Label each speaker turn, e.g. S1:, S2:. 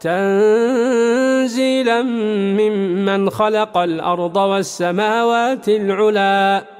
S1: تنزيلا ممن خلق الأرض والسماوات العلا.